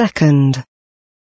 Second.